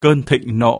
cơn thịnh nộ.